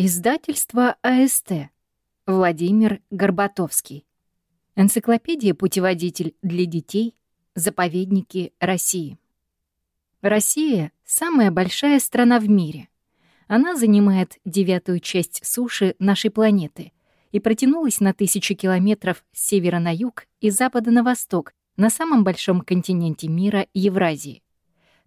Издательство АСТ. Владимир Горбатовский. Энциклопедия-путеводитель для детей. Заповедники России. Россия — самая большая страна в мире. Она занимает девятую часть суши нашей планеты и протянулась на тысячи километров с севера на юг и запада на восток на самом большом континенте мира — Евразии.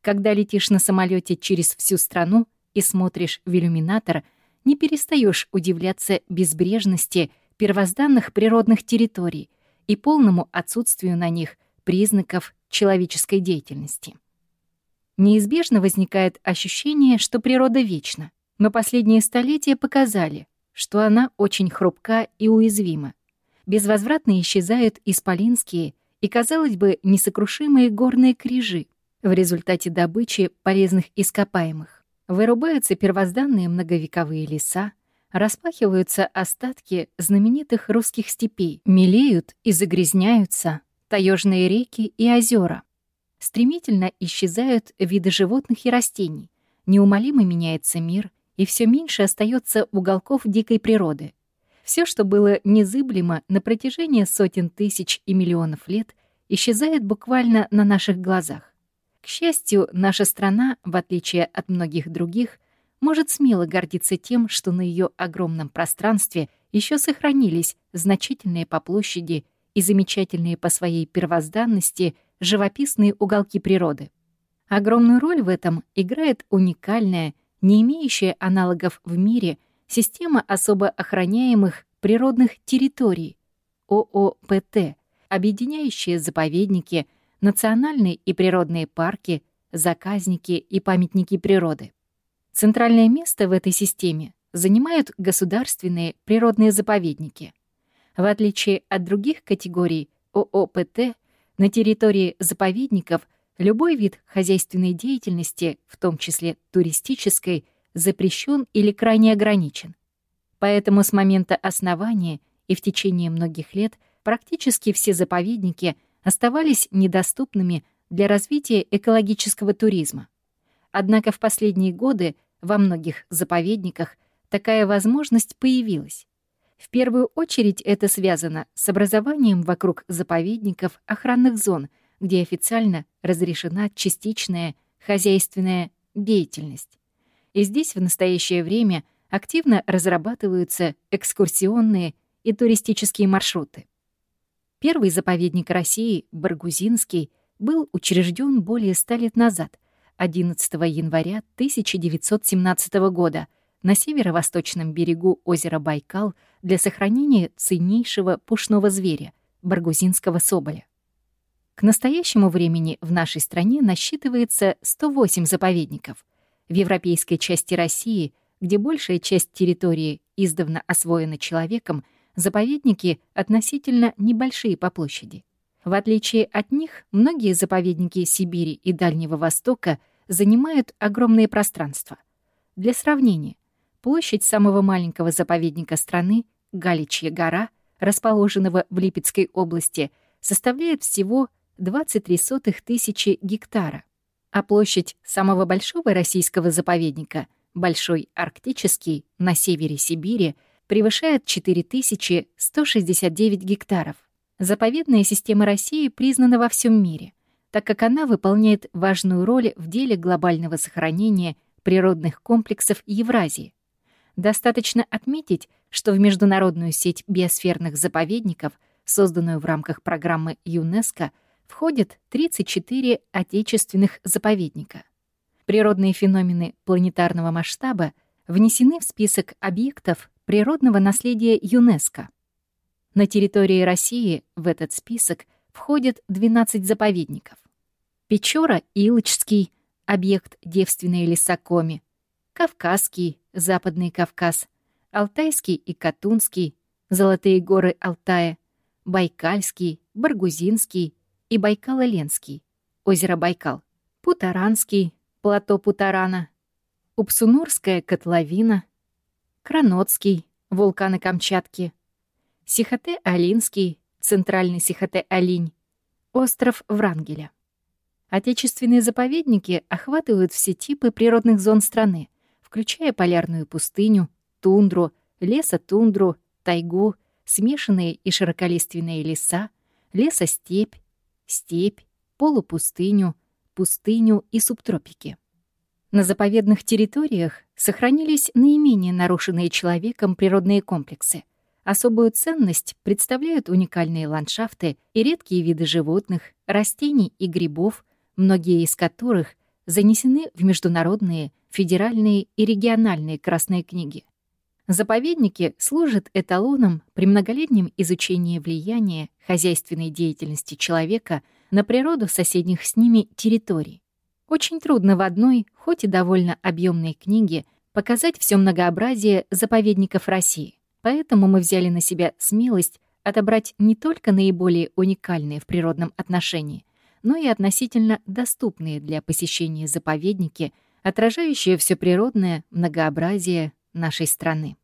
Когда летишь на самолете через всю страну и смотришь в иллюминатор — не перестаешь удивляться безбрежности первозданных природных территорий и полному отсутствию на них признаков человеческой деятельности. Неизбежно возникает ощущение, что природа вечна, но последние столетия показали, что она очень хрупка и уязвима. Безвозвратно исчезают исполинские и, казалось бы, несокрушимые горные крижи в результате добычи полезных ископаемых. Вырубаются первозданные многовековые леса, распахиваются остатки знаменитых русских степей, мелеют и загрязняются таежные реки и озера. Стремительно исчезают виды животных и растений, неумолимо меняется мир, и все меньше остается уголков дикой природы. Все, что было незыблемо на протяжении сотен тысяч и миллионов лет, исчезает буквально на наших глазах. К счастью, наша страна, в отличие от многих других, может смело гордиться тем, что на ее огромном пространстве еще сохранились значительные по площади и замечательные по своей первозданности живописные уголки природы. Огромную роль в этом играет уникальная, не имеющая аналогов в мире, система особо охраняемых природных территорий, ООПТ, объединяющая заповедники — национальные и природные парки, заказники и памятники природы. Центральное место в этой системе занимают государственные природные заповедники. В отличие от других категорий ООПТ, на территории заповедников любой вид хозяйственной деятельности, в том числе туристической, запрещен или крайне ограничен. Поэтому с момента основания и в течение многих лет практически все заповедники — оставались недоступными для развития экологического туризма. Однако в последние годы во многих заповедниках такая возможность появилась. В первую очередь это связано с образованием вокруг заповедников охранных зон, где официально разрешена частичная хозяйственная деятельность. И здесь в настоящее время активно разрабатываются экскурсионные и туристические маршруты. Первый заповедник России, Баргузинский, был учрежден более ста лет назад, 11 января 1917 года, на северо-восточном берегу озера Байкал для сохранения ценнейшего пушного зверя — баргузинского соболя. К настоящему времени в нашей стране насчитывается 108 заповедников. В европейской части России, где большая часть территории издавна освоена человеком, заповедники относительно небольшие по площади. В отличие от них, многие заповедники Сибири и Дальнего Востока занимают огромные пространства. Для сравнения, площадь самого маленького заповедника страны, Галичья гора, расположенного в Липецкой области, составляет всего 23 тысячи гектара, а площадь самого большого российского заповедника, Большой Арктический, на севере Сибири — превышает 4169 гектаров. Заповедная система России признана во всем мире, так как она выполняет важную роль в деле глобального сохранения природных комплексов Евразии. Достаточно отметить, что в международную сеть биосферных заповедников, созданную в рамках программы ЮНЕСКО, входят 34 отечественных заповедника. Природные феномены планетарного масштаба внесены в список объектов природного наследия ЮНЕСКО. На территории России в этот список входят 12 заповедников. Печора Илочский, объект девственные леса Коми, Кавказский, Западный Кавказ, Алтайский и Катунский, Золотые горы Алтая, Байкальский, Баргузинский и Байкало-Ленский, озеро Байкал, Путаранский, плато Путарана, Упсунурская котловина, Кранотский, вулканы Камчатки, Сихоте-Алинский, центральный Сихоте-Алинь, остров Врангеля. Отечественные заповедники охватывают все типы природных зон страны, включая полярную пустыню, тундру, лесотундру, тайгу, смешанные и широколиственные леса, лесостепь, степь, полупустыню, пустыню и субтропики. На заповедных территориях сохранились наименее нарушенные человеком природные комплексы. Особую ценность представляют уникальные ландшафты и редкие виды животных, растений и грибов, многие из которых занесены в международные, федеральные и региональные красные книги. Заповедники служат эталоном при многолетнем изучении влияния хозяйственной деятельности человека на природу соседних с ними территорий. Очень трудно в одной, хоть и довольно объемной книге, показать все многообразие заповедников России. Поэтому мы взяли на себя смелость отобрать не только наиболее уникальные в природном отношении, но и относительно доступные для посещения заповедники, отражающие все природное многообразие нашей страны.